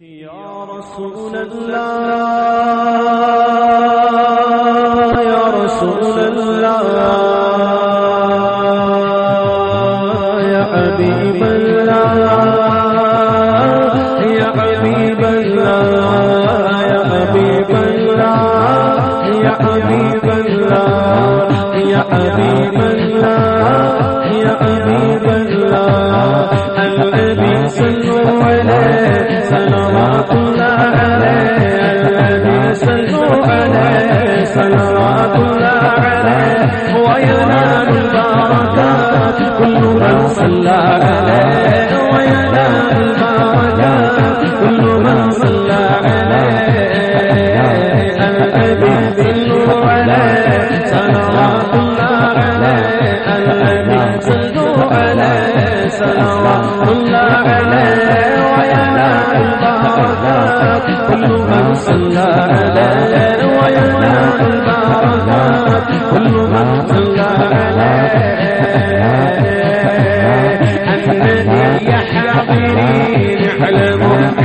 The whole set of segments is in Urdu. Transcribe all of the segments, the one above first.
يا رسول الله، يا رسول الله، يا حبيب الله، يا حبيب الله، يا حبيب الله، يا حبيب الله، يا حبيب الله، يا صلوات الله عليه وينال البركات كل من صلى عليه وينال البركات كل من صلى عليه صلوا عليه صلوات الله عليه صلوا عليه صلوات الله عليه وينال البركات كل من صلى عليه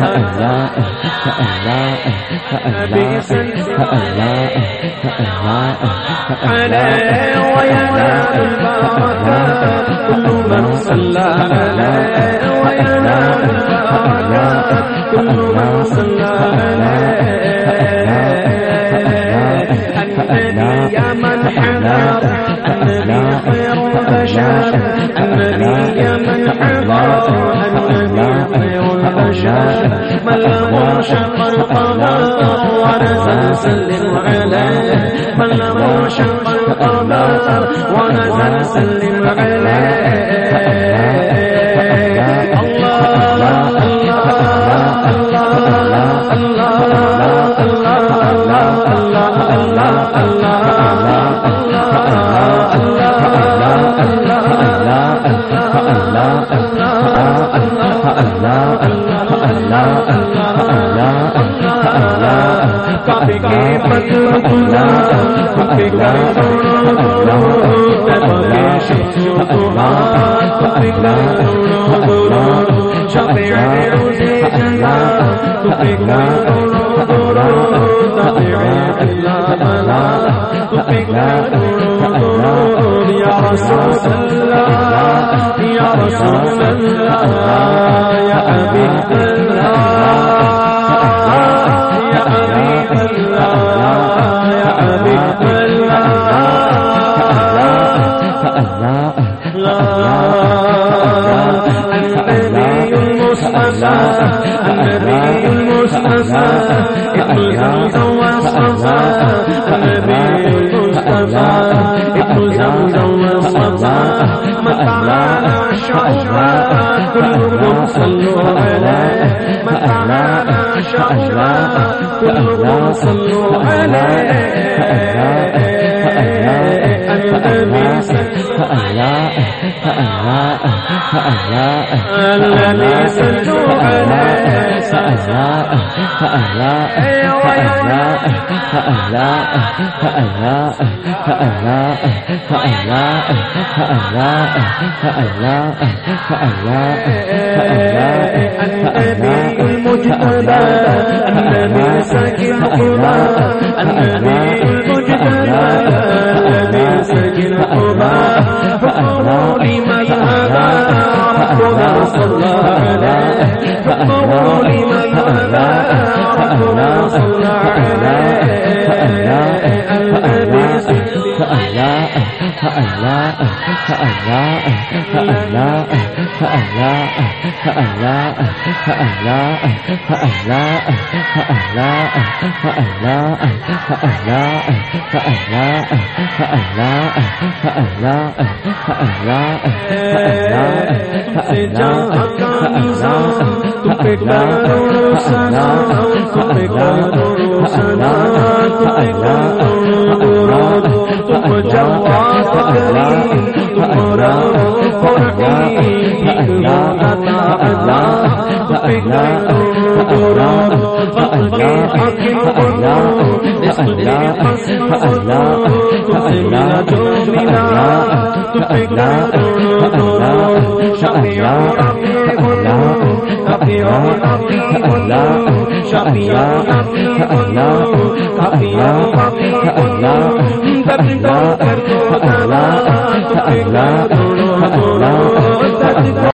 عليه من صلى النبي خير البشر من له شق القمر ونزل سلم عليه من له شق القمر ونزل سلم عليه الله الله الله الله الله يا رسول الله يا رسول الله يا حبيب الله يا حبيب الله يا حبيب الله شعراء صلوا عليه صلوا عليه النبي عليه عليه فقروا لمن هدى ربنا اللہ اللہ اللہ اللہ